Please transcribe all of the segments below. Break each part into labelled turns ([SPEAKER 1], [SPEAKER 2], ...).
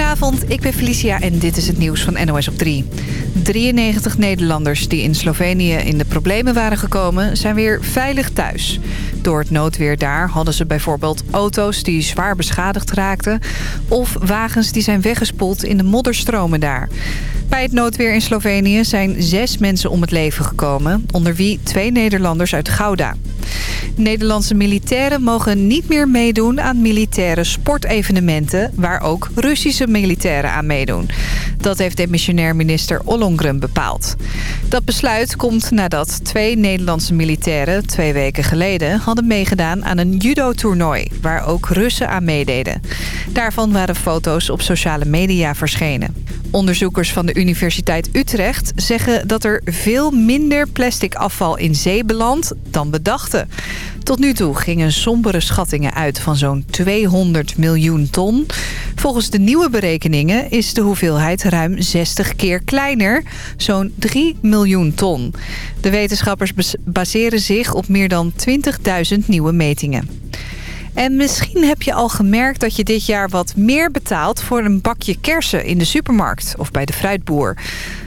[SPEAKER 1] Goedenavond, ik ben Felicia en dit is het nieuws van NOS op 3. 93 Nederlanders die in Slovenië in de problemen waren gekomen... zijn weer veilig thuis. Door het noodweer daar hadden ze bijvoorbeeld auto's die zwaar beschadigd raakten... of wagens die zijn weggespoeld in de modderstromen daar. Bij het noodweer in Slovenië zijn zes mensen om het leven gekomen... onder wie twee Nederlanders uit Gouda. Nederlandse militairen mogen niet meer meedoen aan militaire sportevenementen... waar ook Russische militairen aan meedoen. Dat heeft demissionair minister Ollongren bepaald. Dat besluit komt nadat twee Nederlandse militairen twee weken geleden... hadden meegedaan aan een judo-toernooi, waar ook Russen aan meededen. Daarvan waren foto's op sociale media verschenen. Onderzoekers van de Universiteit Utrecht zeggen dat er veel minder plastic afval in zee belandt dan bedachten. Tot nu toe gingen sombere schattingen uit van zo'n 200 miljoen ton. Volgens de nieuwe berekeningen is de hoeveelheid ruim 60 keer kleiner, zo'n 3 miljoen ton. De wetenschappers baseren zich op meer dan 20.000 nieuwe metingen. En misschien heb je al gemerkt dat je dit jaar wat meer betaalt... voor een bakje kersen in de supermarkt of bij de fruitboer.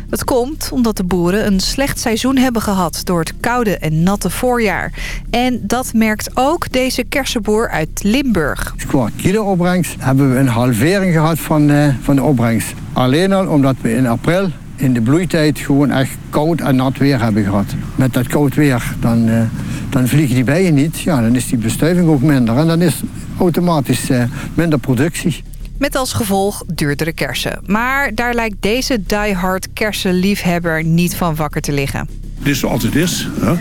[SPEAKER 1] Dat komt omdat de boeren een slecht seizoen hebben gehad... door het koude en natte voorjaar. En dat merkt ook deze kersenboer uit Limburg.
[SPEAKER 2] Qua kilo-opbrengst hebben we een halvering gehad van, uh, van de opbrengst. Alleen al omdat we in april in de bloeitijd gewoon echt koud en nat weer hebben gehad. Met dat koud weer, dan, uh, dan vliegen die bijen niet. Ja, dan is die bestuiving ook minder. En dan is automatisch uh, minder productie.
[SPEAKER 1] Met als gevolg duurdere kersen. Maar daar lijkt deze diehard kersenliefhebber niet van wakker te liggen.
[SPEAKER 3] Dit is zoals het is. Hè?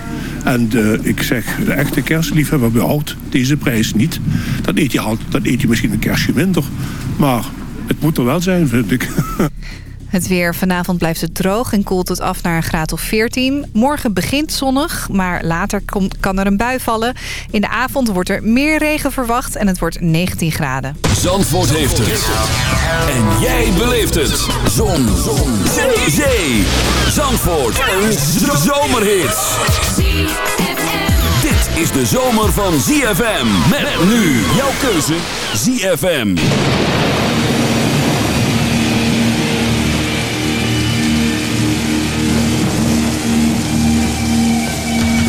[SPEAKER 3] En uh, ik zeg, de echte kerstliefhebber behoudt deze prijs niet. Dan eet, je, dan eet je misschien een kerstje minder. Maar het moet er wel zijn, vind ik.
[SPEAKER 1] Het weer. Vanavond blijft het droog en koelt het af naar een graad of 14. Morgen begint zonnig, maar later kan er een bui vallen. In de avond wordt er meer regen verwacht en het wordt 19 graden.
[SPEAKER 4] Zandvoort heeft het. En jij beleeft het. Zon. Zon. Zee. Zee. Zandvoort. Een zomerhit. Dit is de zomer van ZFM. Met nu jouw keuze ZFM.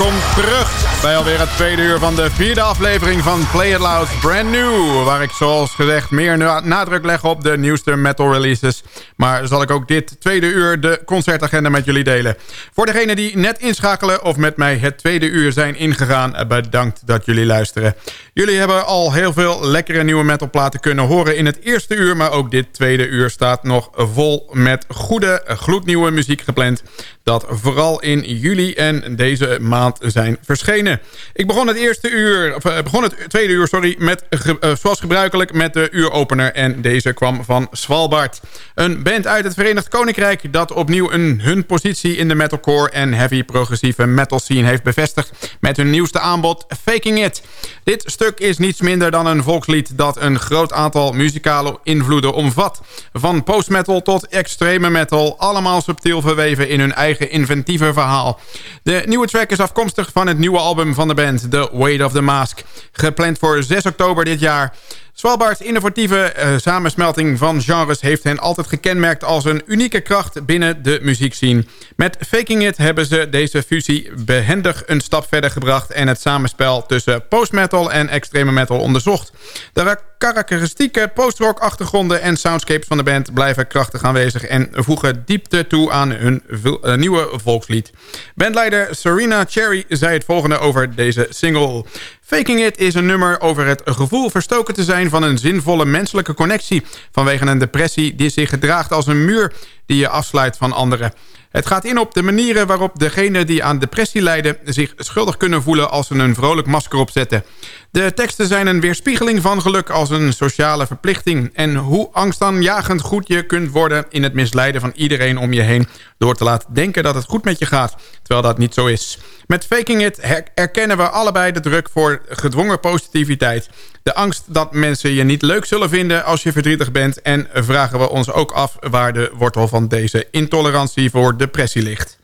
[SPEAKER 5] Welkom terug bij alweer het tweede uur van de vierde aflevering van Play It Loud Brand New. Waar ik zoals gezegd meer nadruk leg op de nieuwste metal releases. Maar zal ik ook dit tweede uur de concertagenda met jullie delen. Voor degenen die net inschakelen of met mij het tweede uur zijn ingegaan, bedankt dat jullie luisteren. Jullie hebben al heel veel lekkere nieuwe metalplaten kunnen horen in het eerste uur. Maar ook dit tweede uur staat nog vol met goede, gloednieuwe muziek gepland dat vooral in juli en deze maand zijn verschenen. Ik begon het eerste uur, of, eh, begon het tweede uur, sorry, met, uh, zoals gebruikelijk met de uuropener. En deze kwam van Svalbard. Een band uit het Verenigd Koninkrijk dat opnieuw een, hun positie in de metalcore en heavy progressieve metal scene heeft bevestigd met hun nieuwste aanbod Faking It. Dit stuk is niets minder dan een volkslied dat een groot aantal muzikale invloeden omvat. Van post-metal tot extreme metal, allemaal subtiel verweven in hun eigen inventieve verhaal. De nieuwe track is afkomstig van het nieuwe album van de band, The Weight of the Mask. Gepland voor 6 oktober dit jaar. Svalbards innovatieve uh, samensmelting van genres heeft hen altijd gekenmerkt als een unieke kracht binnen de muziekscene. Met Faking It hebben ze deze fusie behendig een stap verder gebracht en het samenspel tussen post-metal en extreme metal onderzocht. De karakteristieke post-rock achtergronden en soundscapes van de band blijven krachtig aanwezig en voegen diepte toe aan hun uh, nieuwe volkslied. Bandleider Serena Cherry zei het volgende over deze single. Faking It is een nummer over het gevoel verstoken te zijn van een zinvolle menselijke connectie... vanwege een depressie die zich gedraagt als een muur die je afsluit van anderen. Het gaat in op de manieren waarop degenen die aan depressie lijden... zich schuldig kunnen voelen als ze een vrolijk masker opzetten. De teksten zijn een weerspiegeling van geluk als een sociale verplichting... en hoe angstaanjagend goed je kunt worden in het misleiden van iedereen om je heen... door te laten denken dat het goed met je gaat, terwijl dat niet zo is. Met Faking It erkennen we allebei de druk voor gedwongen positiviteit. De angst dat mensen je niet leuk zullen vinden als je verdrietig bent... en vragen we ons ook af waar de wortel van deze intolerantie voor depressie ligt.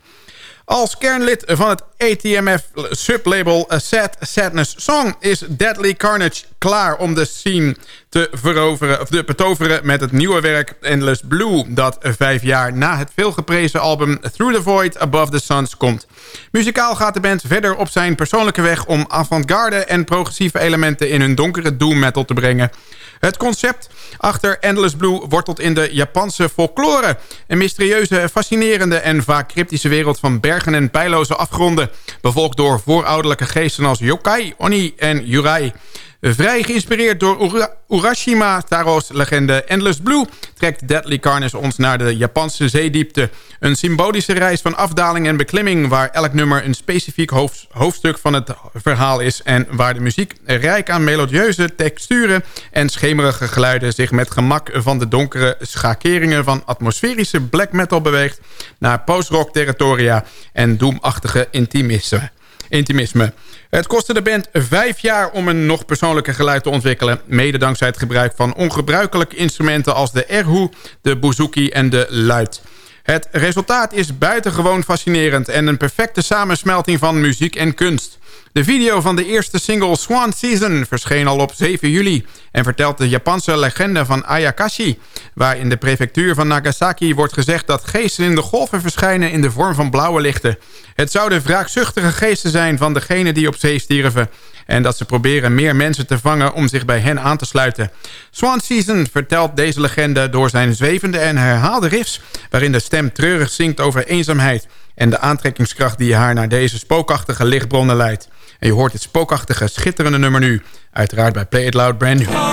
[SPEAKER 5] Als kernlid van het ATMF sublabel Sad Sadness Song... is Deadly Carnage klaar om de scene te veroveren, of te betoveren met het nieuwe werk Endless Blue... dat vijf jaar na het veelgeprezen album Through the Void Above the Suns komt. Muzikaal gaat de band verder op zijn persoonlijke weg... om avant-garde en progressieve elementen in hun donkere doom metal te brengen... Het concept achter Endless Blue wortelt in de Japanse folklore. Een mysterieuze, fascinerende en vaak cryptische wereld van bergen en pijloze afgronden. Bevolkt door voorouderlijke geesten als yokai, oni en yurai. Vrij geïnspireerd door Urashima Taro's legende Endless Blue... trekt Deadly Carnage ons naar de Japanse zeediepte. Een symbolische reis van afdaling en beklimming... waar elk nummer een specifiek hoofdstuk van het verhaal is... en waar de muziek rijk aan melodieuze texturen... en schemerige geluiden zich met gemak van de donkere schakeringen... van atmosferische black metal beweegt... naar post-rock territoria en doemachtige intimisme intimisme. Het kostte de band vijf jaar om een nog persoonlijker geluid te ontwikkelen. Mede dankzij het gebruik van ongebruikelijke instrumenten als de erhu, de bouzouki en de luid. Het resultaat is buitengewoon fascinerend en een perfecte samensmelting van muziek en kunst. De video van de eerste single Swan Season verscheen al op 7 juli... en vertelt de Japanse legende van Ayakashi... waar in de prefectuur van Nagasaki wordt gezegd dat geesten in de golven verschijnen... in de vorm van blauwe lichten. Het zouden wraakzuchtige geesten zijn van degenen die op zee stierven... en dat ze proberen meer mensen te vangen om zich bij hen aan te sluiten. Swan Season vertelt deze legende door zijn zwevende en herhaalde riffs... waarin de stem treurig zingt over eenzaamheid en de aantrekkingskracht die haar naar deze spookachtige lichtbronnen leidt. En je hoort het spookachtige, schitterende nummer nu. Uiteraard bij Play It Loud Brand New.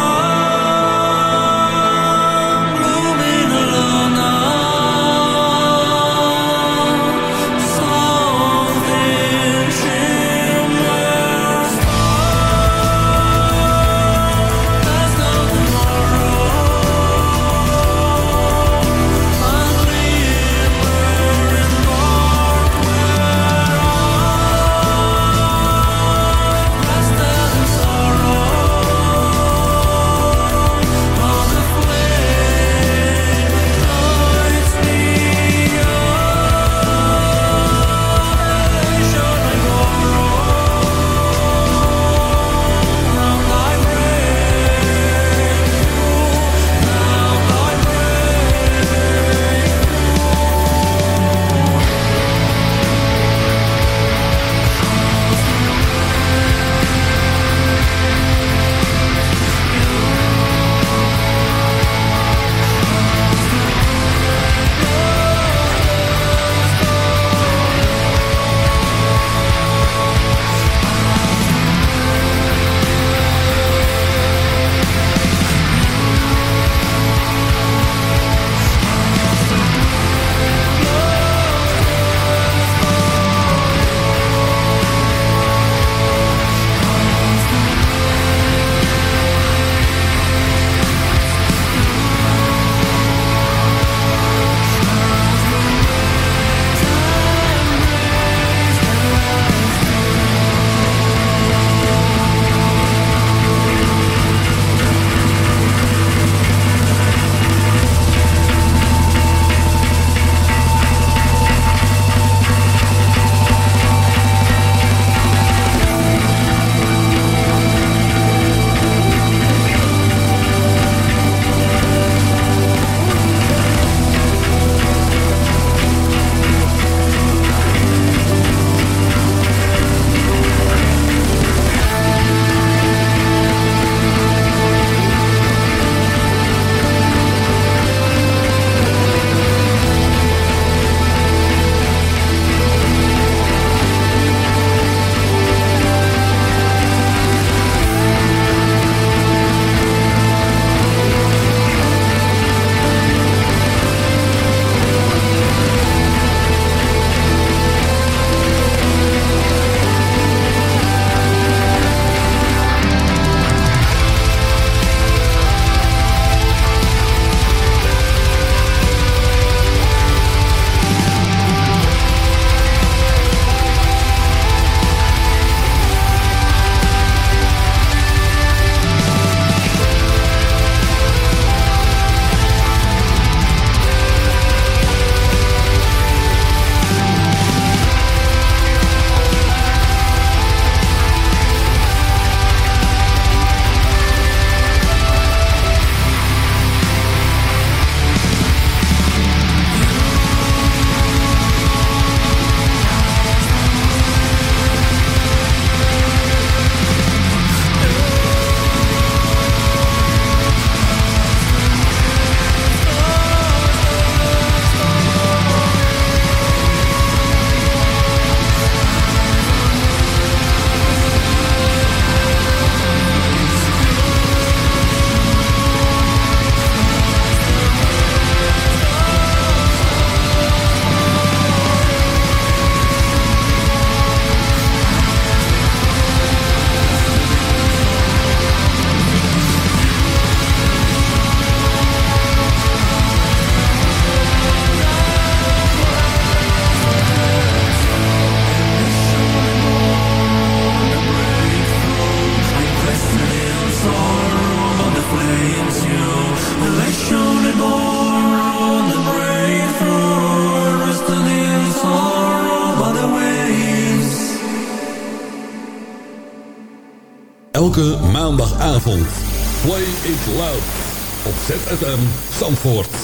[SPEAKER 4] ZFM Zandvoort.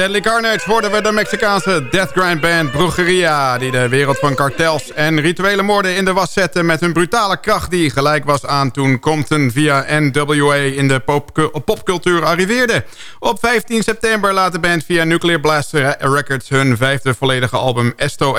[SPEAKER 5] Deadly Carnage worden we de Mexicaanse Death Grind Band Brujeria... die de wereld van kartels en rituele moorden in de was zette... met hun brutale kracht die gelijk was aan toen Compton via NWA in de popcultuur arriveerde. Op 15 september laat de band via Nuclear Blast Records... hun vijfde volledige album Esto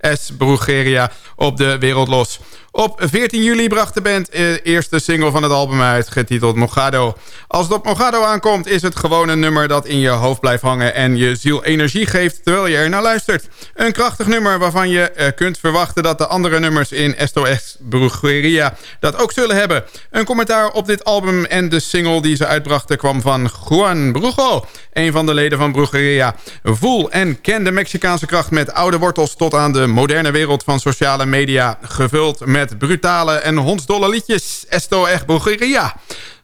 [SPEAKER 5] S Brujeria op de wereld los... Op 14 juli bracht de band de eerste single van het album uit, getiteld Mogado. Als het op Mogado aankomt, is het gewoon een nummer dat in je hoofd blijft hangen... en je ziel energie geeft terwijl je er naar luistert. Een krachtig nummer waarvan je uh, kunt verwachten dat de andere nummers in SOS Brujeria dat ook zullen hebben. Een commentaar op dit album en de single die ze uitbrachten kwam van Juan Brujo, een van de leden van Brujeria. Voel en ken de Mexicaanse kracht met oude wortels tot aan de moderne wereld van sociale media, gevuld met met brutale en hondsdolle liedjes. Esto echt Bulgaria.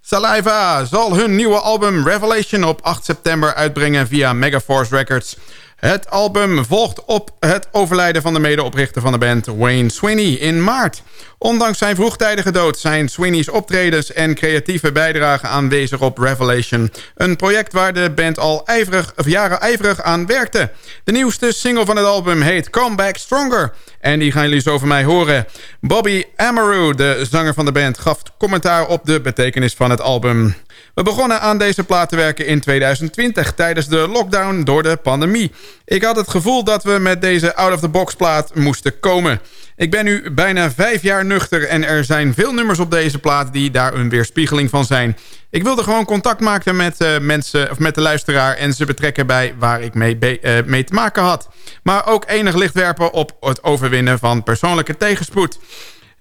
[SPEAKER 5] Saliva zal hun nieuwe album Revelation op 8 september uitbrengen via Megaforce Records. Het album volgt op het overlijden van de medeoprichter van de band Wayne Sweeney in maart. Ondanks zijn vroegtijdige dood zijn Sweeney's optredens en creatieve bijdrage aanwezig op Revelation. Een project waar de band al ijverig, jaren ijverig aan werkte. De nieuwste single van het album heet Come Back Stronger. En die gaan jullie zo van mij horen. Bobby Amaru, de zanger van de band, gaf commentaar op de betekenis van het album. We begonnen aan deze plaat te werken in 2020 tijdens de lockdown door de pandemie. Ik had het gevoel dat we met deze out-of-the-box plaat moesten komen. Ik ben nu bijna vijf jaar nuchter en er zijn veel nummers op deze plaat die daar een weerspiegeling van zijn. Ik wilde gewoon contact maken met, uh, mensen, of met de luisteraar en ze betrekken bij waar ik mee, uh, mee te maken had. Maar ook enig licht werpen op het overwinnen van persoonlijke tegenspoed.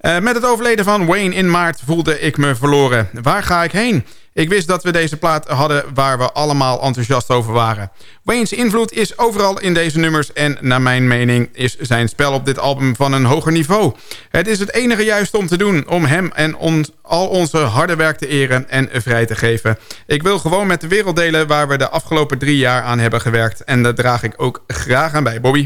[SPEAKER 6] Uh, met het overleden van Wayne in maart voelde ik me verloren. Waar ga ik heen? Ik wist dat we deze plaat hadden waar we allemaal enthousiast over waren. Wayne's invloed is overal in deze nummers... en naar mijn mening is zijn spel op dit album van een hoger niveau. Het is het enige juiste om te doen... om hem en ons, al onze harde werk te eren en vrij te geven. Ik wil gewoon met de wereld delen waar we de afgelopen drie jaar aan hebben gewerkt... en daar draag ik ook graag aan bij, Bobby.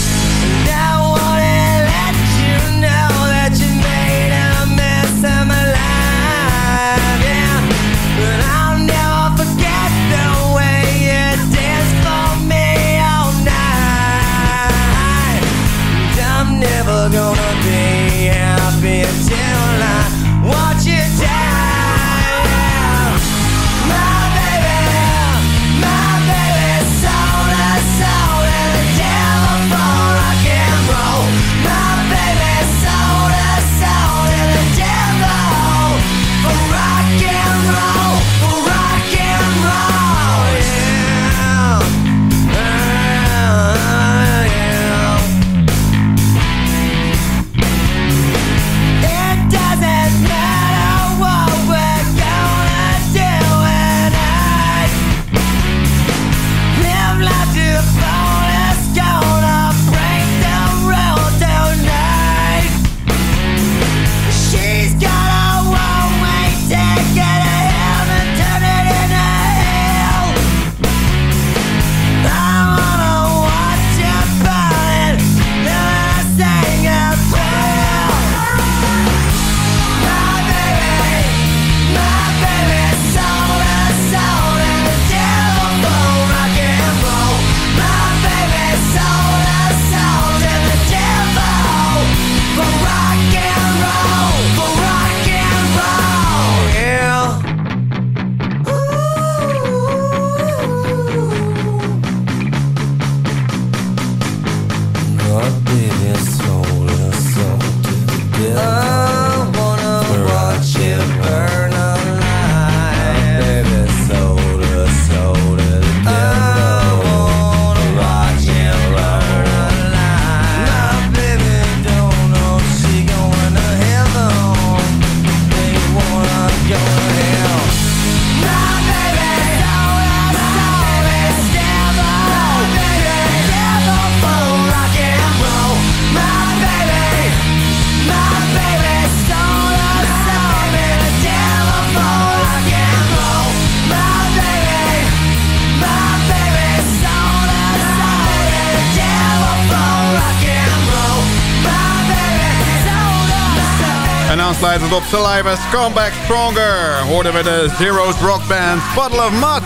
[SPEAKER 5] aansluitend op Saliva's Comeback Stronger... hoorden we de Zero's rockband Puddle of Mud...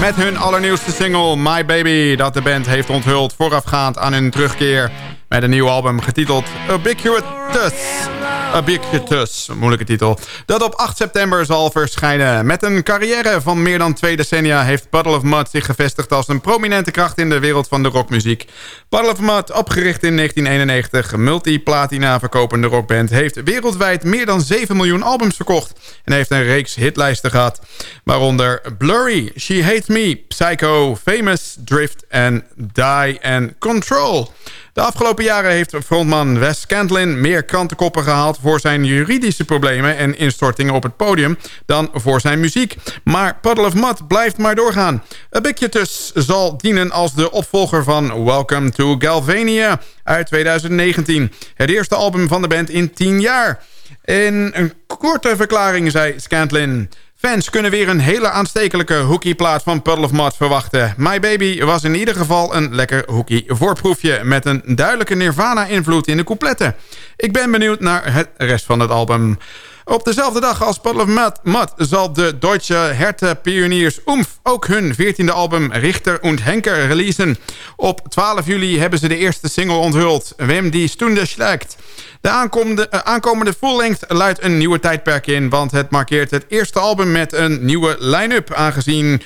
[SPEAKER 5] met hun allernieuwste single My Baby... dat de band heeft onthuld voorafgaand aan hun terugkeer... met een nieuw album getiteld Ubiquitous... Ubiquitous, moeilijke titel. Dat op 8 september zal verschijnen. Met een carrière van meer dan twee decennia... heeft Puddle of Mud zich gevestigd als een prominente kracht... in de wereld van de rockmuziek. Puddle of Mud, opgericht in 1991... multi-platina verkopende rockband... heeft wereldwijd meer dan 7 miljoen albums verkocht... en heeft een reeks hitlijsten gehad. Waaronder Blurry, She Hates Me, Psycho, Famous, Drift en Die and Control... De afgelopen jaren heeft frontman Wes Scantlin meer krantenkoppen gehaald... voor zijn juridische problemen en instortingen op het podium... dan voor zijn muziek. Maar Puddle of Mud blijft maar doorgaan. Ubiquitous zal dienen als de opvolger van Welcome to Galvania uit 2019. Het eerste album van de band in 10 jaar. In een korte verklaring zei Scantlin... Fans kunnen weer een hele aanstekelijke hookieplaat van Puddle of Mud verwachten. My Baby was in ieder geval een lekker hoekie voorproefje... met een duidelijke Nirvana-invloed in de coupletten. Ik ben benieuwd naar het rest van het album. Op dezelfde dag als Puddle of Mud, zal de Deutsche Herte Pioniers ook hun 14e album Richter und Henker releasen. Op 12 juli hebben ze de eerste single onthuld, Wem die Stunde schlägt. De aankomende, uh, aankomende full-length luidt een nieuwe tijdperk in... want het markeert het eerste album met een nieuwe line-up... aangezien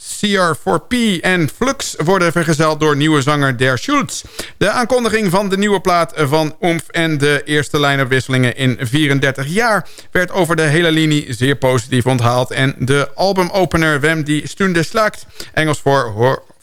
[SPEAKER 5] CR4P en Flux worden vergezeld door nieuwe zanger Der Schultz. De aankondiging van de nieuwe plaat van Oomph en de eerste line-up wisselingen in 34 jaar... werd over de hele linie zeer positief onthaald... en de albumopener Wem die Stunde Slakt, Engels voor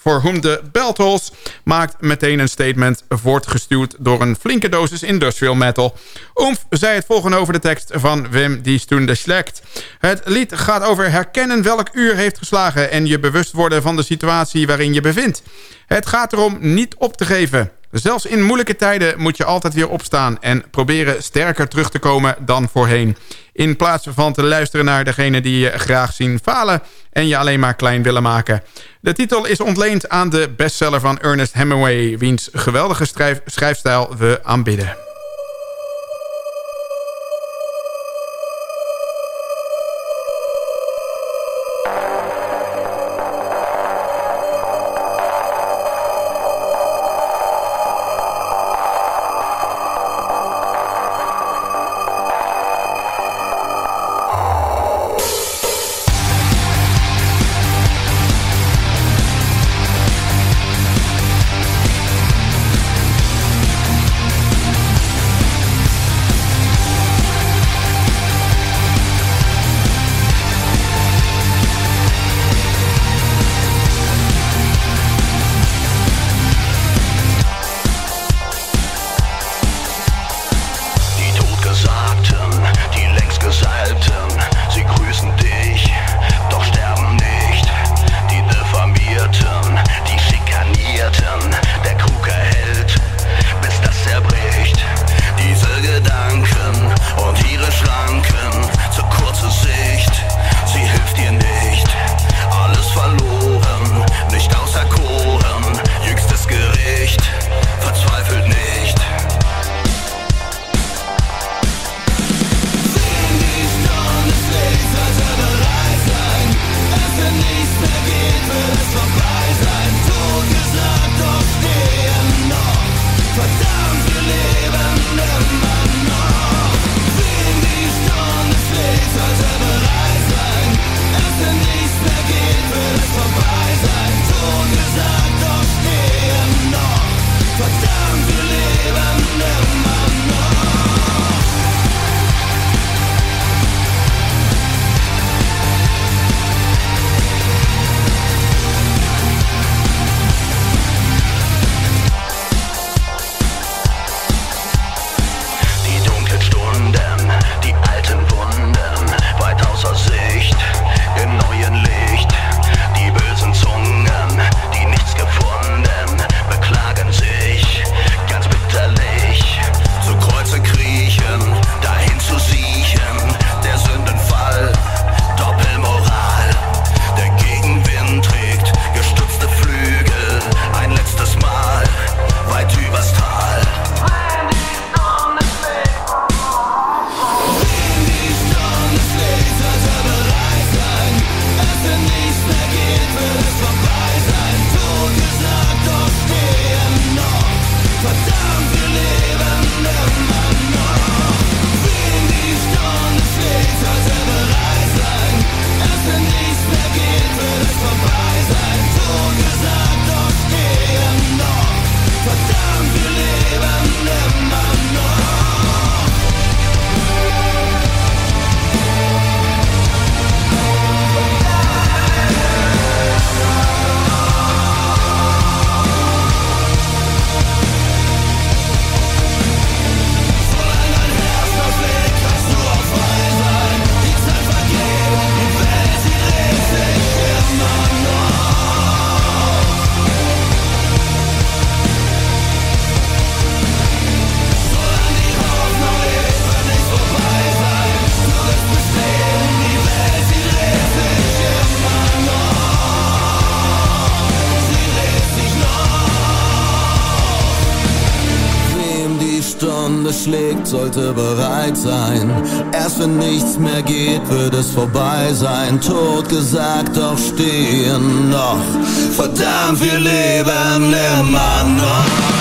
[SPEAKER 5] voor whom de Belthols maakt meteen een statement voortgestuurd door een flinke dosis industrial metal. Oomph zei het volgende over de tekst van Wim die Stunde Schlecht. Het lied gaat over herkennen welk uur heeft geslagen en je bewust worden van de situatie waarin je bevindt. Het gaat erom niet op te geven. Zelfs in moeilijke tijden moet je altijd weer opstaan... en proberen sterker terug te komen dan voorheen. In plaats van te luisteren naar degene die je graag zien falen... en je alleen maar klein willen maken. De titel is ontleend aan de bestseller van Ernest Hemingway... wiens geweldige schrijfstijl we aanbidden.
[SPEAKER 7] Vorbei sein. Tot gesagt, doch stehen noch. Verdammt, wir leben immer noch.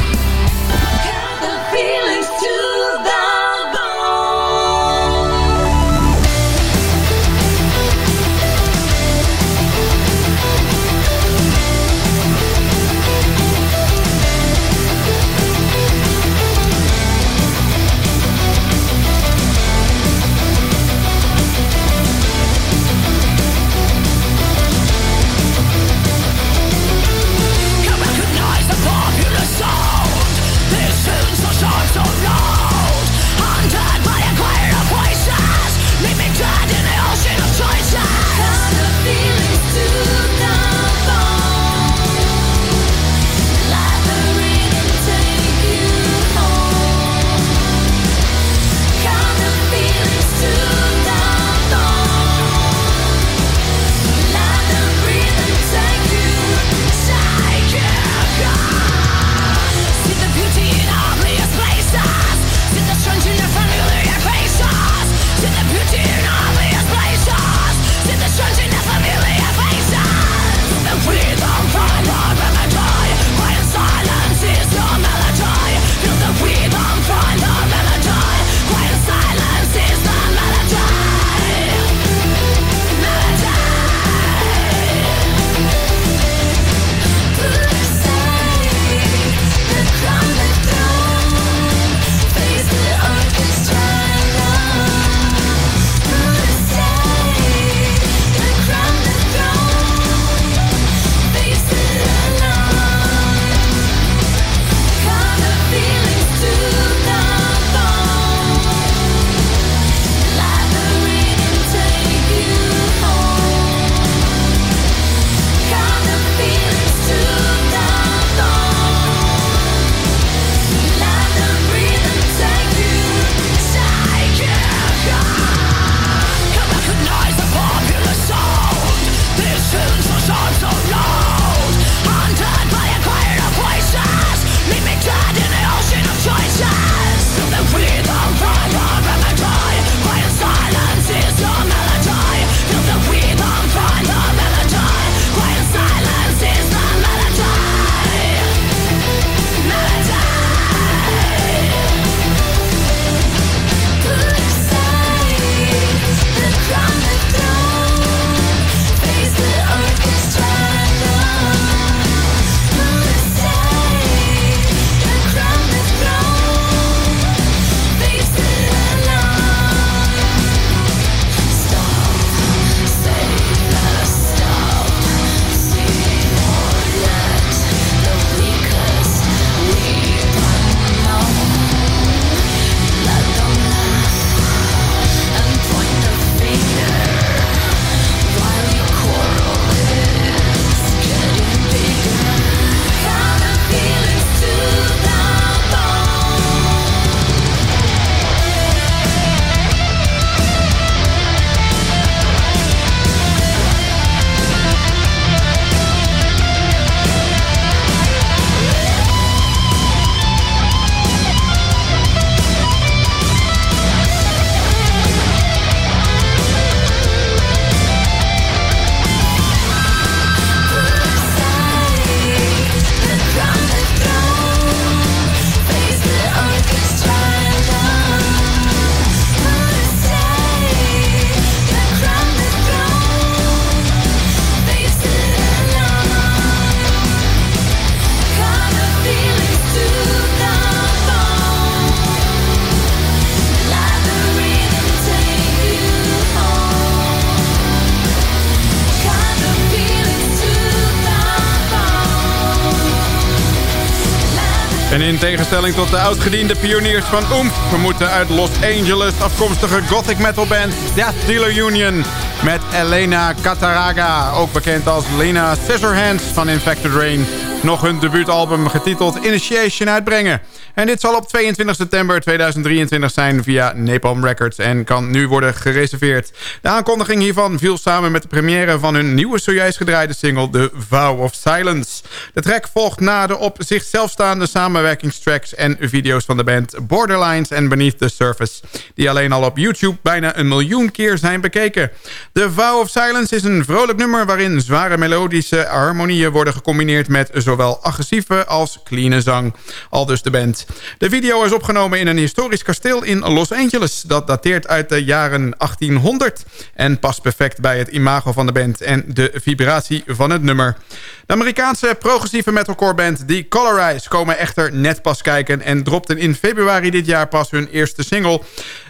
[SPEAKER 5] Tegenstelling tot de oudgediende pioniers van Oomph... moeten uit Los Angeles afkomstige gothic metal band Death Dealer Union... met Elena Cataraga, ook bekend als Lena Scissorhands van Infected Rain... nog hun debuutalbum getiteld Initiation uitbrengen. En dit zal op 22 september 2023 zijn via Napalm Records... en kan nu worden gereserveerd. De aankondiging hiervan viel samen met de première van hun nieuwe zojuist gedraaide single... The Vow of Silence. De track volgt na de op zichzelf staande samenwerkingstracks... en video's van de band Borderlines en Beneath the Surface... die alleen al op YouTube bijna een miljoen keer zijn bekeken. The Vow of Silence is een vrolijk nummer... waarin zware melodische harmonieën worden gecombineerd... met zowel agressieve als clean zang. Al dus de band. De video is opgenomen in een historisch kasteel in Los Angeles. Dat dateert uit de jaren 1800 en past perfect bij het imago van de band en de vibratie van het nummer. De Amerikaanse progressieve metalcore band The Colorize komen echter net pas kijken... en dropten in februari dit jaar pas hun eerste single...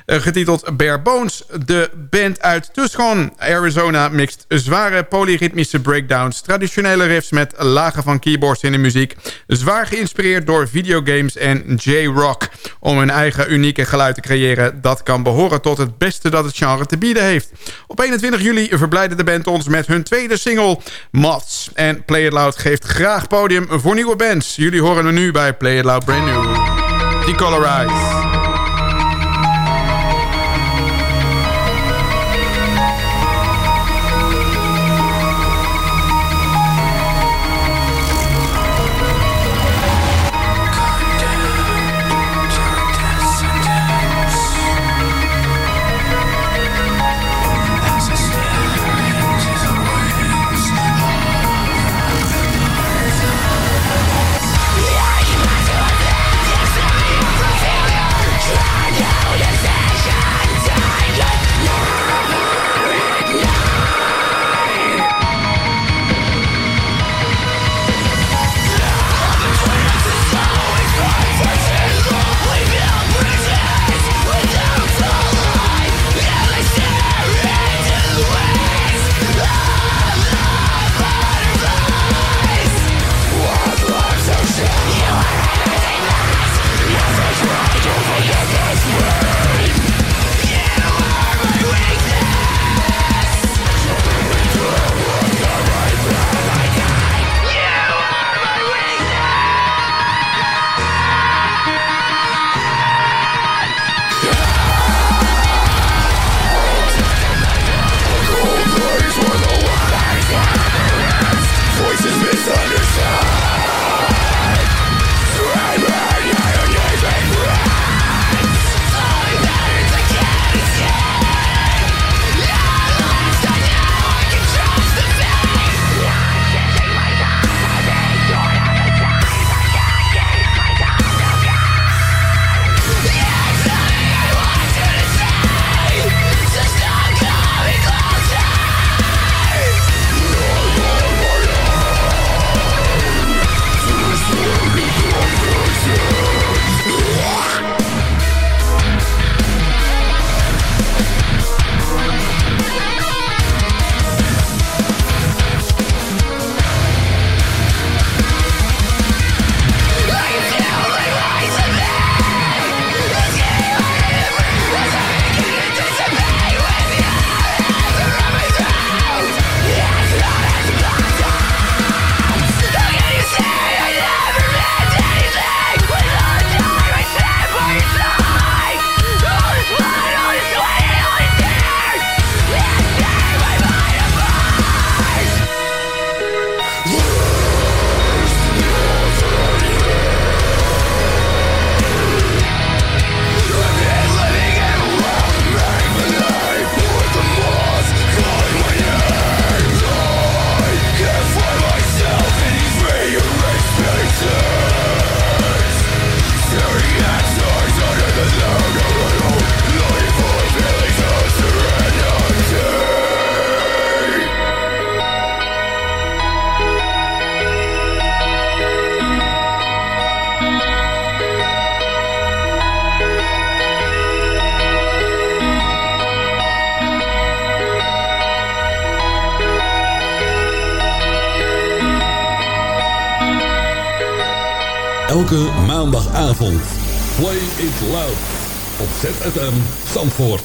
[SPEAKER 5] Eh, getiteld Bare Bones. De band uit Tucson, Arizona, mixt zware polyritmische breakdowns... traditionele riffs met lagen van keyboards in de muziek... zwaar geïnspireerd door videogames en J-rock... om hun eigen unieke geluid te creëren... dat kan behoren tot het beste dat het genre te bieden heeft. Op 21 juli verblijden de band ons met hun tweede single Moths. En Play It Loud geeft graag podium voor nieuwe bands. Jullie horen er nu bij Play It Loud Brand New. Decolorize.
[SPEAKER 8] Zandvoort.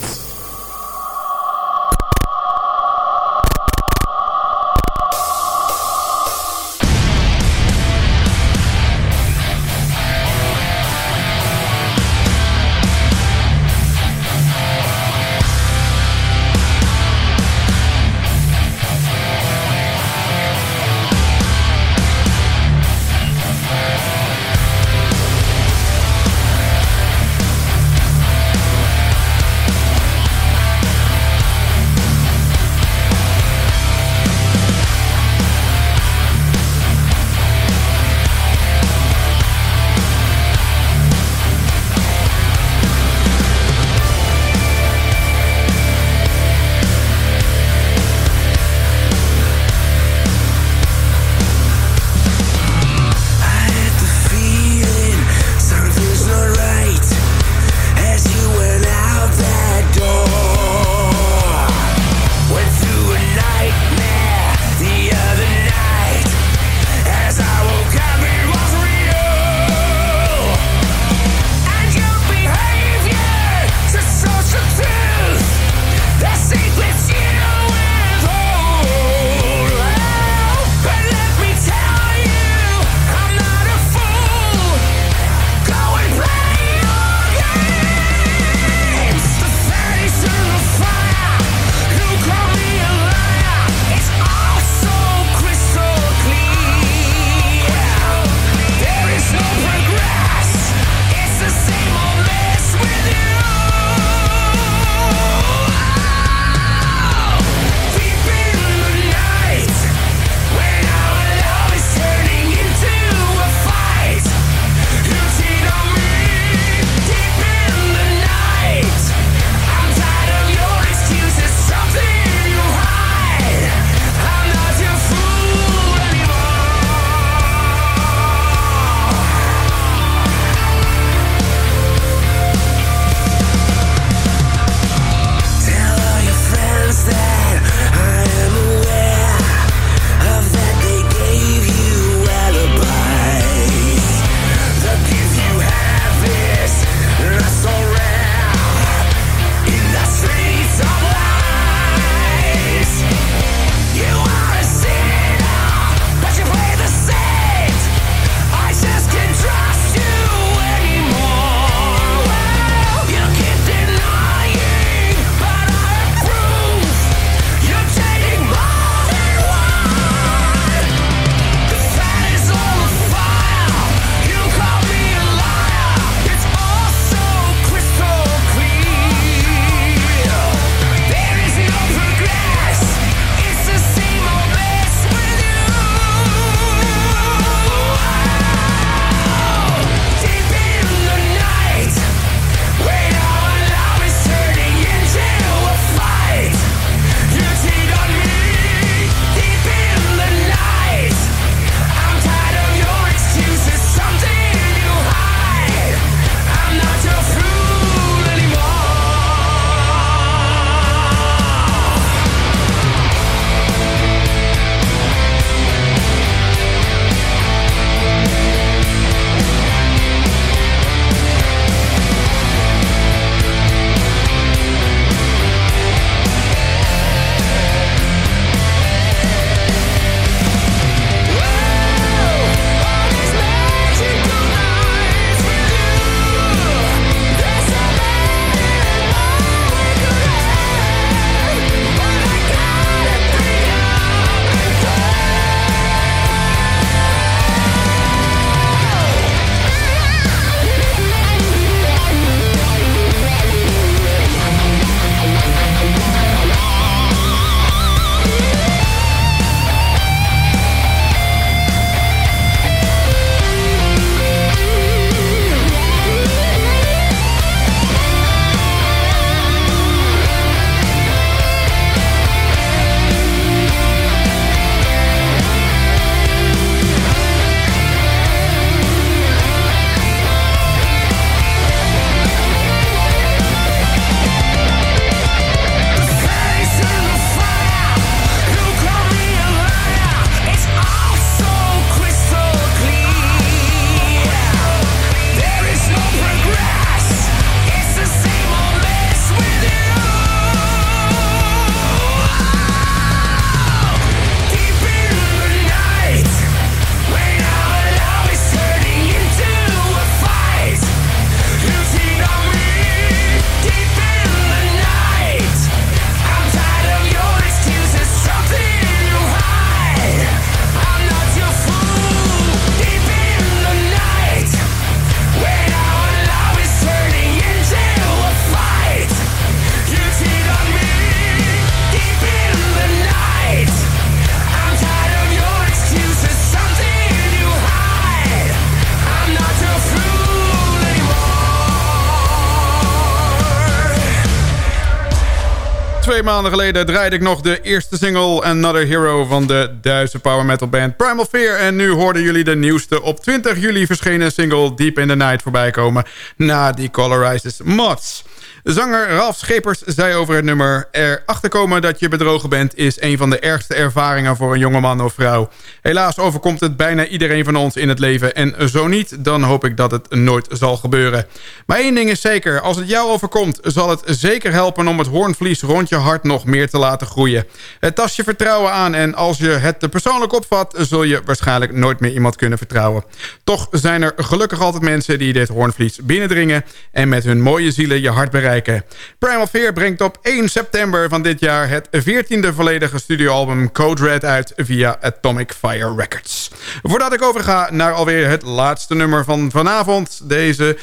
[SPEAKER 5] Maanden geleden draaide ik nog de eerste single Another Hero van de Duitse power metal band Primal Fear. En nu hoorden jullie de nieuwste op 20 juli verschenen single Deep in the Night voorbij komen na Decolorizes Mods. Zanger Ralf Schepers zei over het nummer... Erachter komen dat je bedrogen bent is een van de ergste ervaringen voor een jongeman of vrouw. Helaas overkomt het bijna iedereen van ons in het leven... en zo niet, dan hoop ik dat het nooit zal gebeuren. Maar één ding is zeker, als het jou overkomt... zal het zeker helpen om het hoornvlies rond je hart nog meer te laten groeien. Het tast je vertrouwen aan en als je het te persoonlijk opvat... zul je waarschijnlijk nooit meer iemand kunnen vertrouwen. Toch zijn er gelukkig altijd mensen die dit hoornvlies binnendringen... en met hun mooie zielen je hart bereiken Primal Fear brengt op 1 september van dit jaar... het 14e volledige studioalbum Code Red uit via Atomic Fire Records. Voordat ik overga naar alweer het laatste nummer van vanavond... deze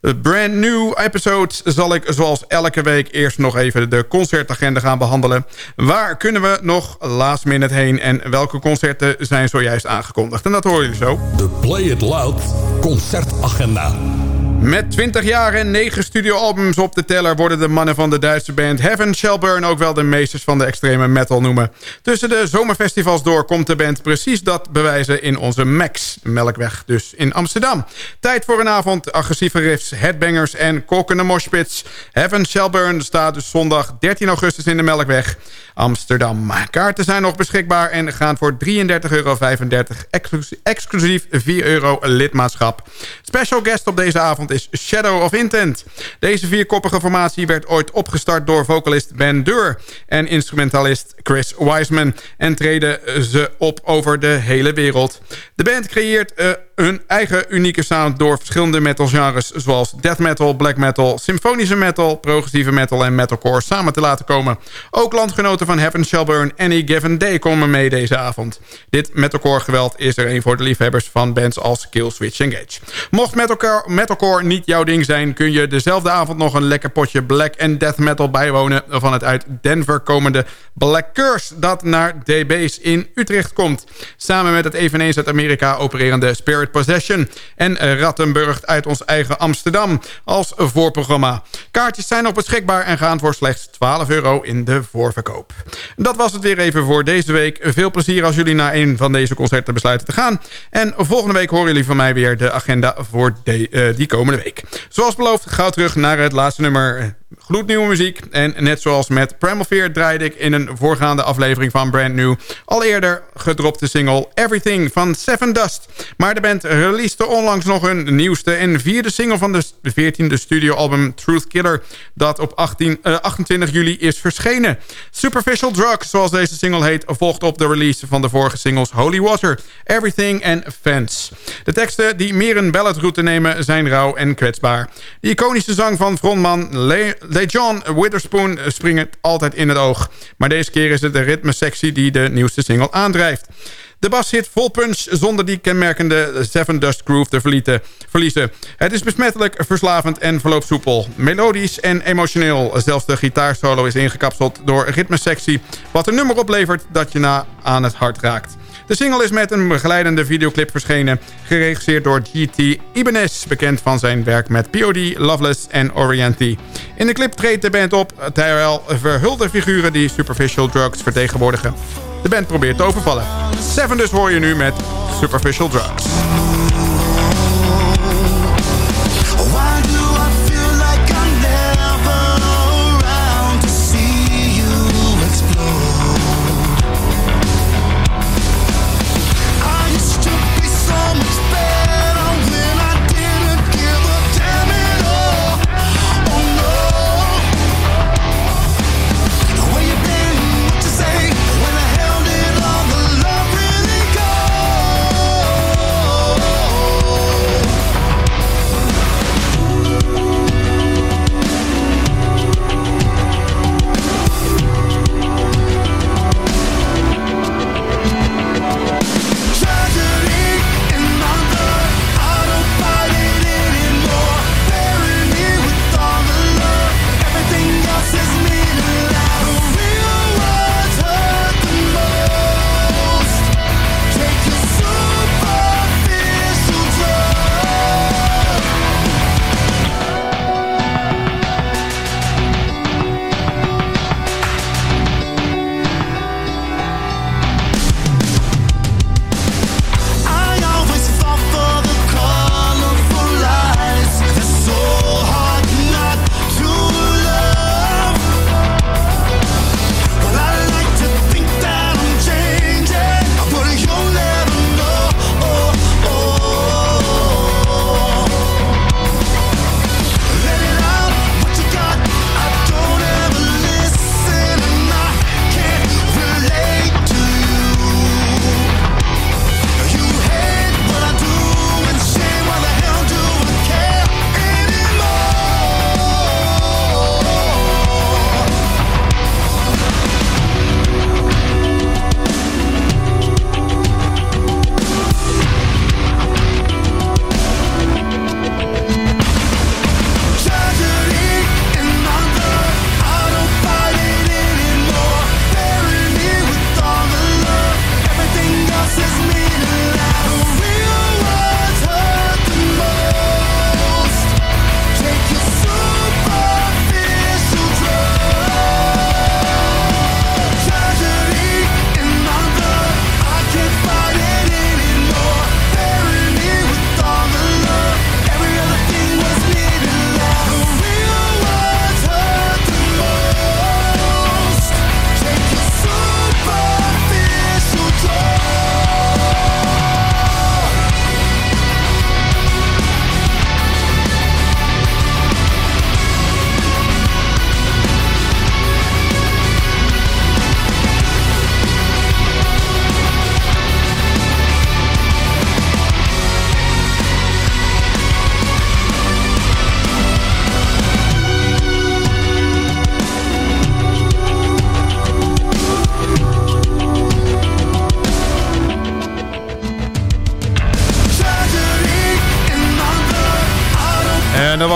[SPEAKER 5] brand new episode zal ik zoals elke week eerst nog even de concertagenda gaan behandelen. Waar kunnen we nog last minute heen en welke concerten zijn zojuist aangekondigd? En dat horen jullie zo.
[SPEAKER 8] De Play It Loud concertagenda.
[SPEAKER 5] Met 20 jaar en 9 studioalbums op de teller... worden de mannen van de Duitse band Heaven Shall Burn... ook wel de meesters van de extreme metal noemen. Tussen de zomerfestivals door komt de band precies dat bewijzen... in onze Max, Melkweg dus in Amsterdam. Tijd voor een avond agressieve riffs, headbangers en kokende moshpits. Heaven Shall Burn staat dus zondag 13 augustus in de Melkweg... Amsterdam. Kaarten zijn nog beschikbaar en gaan voor 33,35 euro. Exclusief 4 euro lidmaatschap. Special guest op deze avond is Shadow of Intent. Deze vierkoppige formatie werd ooit opgestart door vocalist Ben Deur... en instrumentalist Chris Wiseman... en treden ze op over de hele wereld. De band creëert... Uh, hun eigen unieke sound door verschillende metalgenres... zoals death metal, black metal, symfonische metal... progressieve metal en metalcore samen te laten komen. Ook landgenoten van Heaven Shall Burn Any Given Day komen mee deze avond. Dit metalcore geweld is er een voor de liefhebbers van bands als Killswitch Engage. Mocht metalcore, metalcore niet jouw ding zijn... kun je dezelfde avond nog een lekker potje black en death metal bijwonen... van het uit Denver komende Black Curse... dat naar DB's in Utrecht komt. Samen met het eveneens uit Amerika opererende Spirit Possession... en Rattenburg uit ons eigen Amsterdam als voorprogramma. Kaartjes zijn nog beschikbaar en gaan voor slechts 12 euro in de voorverkoop. Dat was het weer even voor deze week. Veel plezier als jullie naar een van deze concerten besluiten te gaan. En volgende week horen jullie van mij weer de agenda voor de, uh, die komende week. Zoals beloofd, gauw terug naar het laatste nummer gloednieuwe muziek. En net zoals met Primal Fear draaide ik in een voorgaande aflevering van Brand New... al eerder gedropte single Everything van Seven Dust. Maar de band releaste onlangs nog hun nieuwste en vierde single van de 14e studioalbum Truth Killer... dat op 18, uh, 28 juli is verschenen. Superficial Drug, zoals deze single heet... volgt op de release van de vorige singles Holy Water, Everything en Fence. De teksten die meer een balladroute nemen zijn rauw en kwetsbaar. De iconische zang van frontman Le John Witherspoon springt altijd in het oog. Maar deze keer is het de ritmesectie die de nieuwste single aandrijft. De bas zit vol punch zonder die kenmerkende Seven Dust Groove te verliezen. Het is besmettelijk, verslavend en verloopt soepel. Melodisch en emotioneel. Zelfs de gitaarsolo is ingekapseld door ritmesectie... wat een nummer oplevert dat je na aan het hart raakt. De single is met een begeleidende videoclip verschenen... geregisseerd door G.T. Ibanez... bekend van zijn werk met P.O.D., Loveless en Orienti. In de clip treedt de band op... terwijl verhulde figuren die Superficial Drugs vertegenwoordigen. De band probeert te overvallen. Seven dus hoor je nu met Superficial Drugs.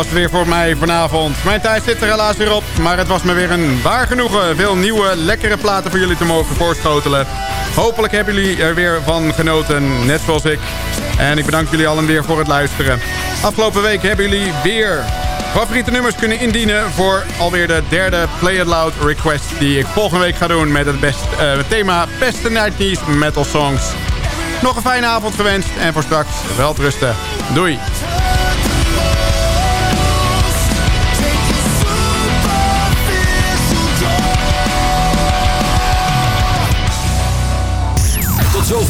[SPEAKER 5] Was het weer voor mij vanavond. Mijn tijd zit er helaas weer op, maar het was me weer een waar genoegen. Veel nieuwe, lekkere platen voor jullie te mogen voorschotelen. Hopelijk hebben jullie er weer van genoten, net zoals ik. En ik bedank jullie allen weer voor het luisteren. Afgelopen week hebben jullie weer favoriete nummers kunnen indienen... voor alweer de derde Play It Loud request die ik volgende week ga doen... met het, best, uh, thema Beste 90s Metal Songs. Nog een fijne avond gewenst en voor straks rusten. Doei!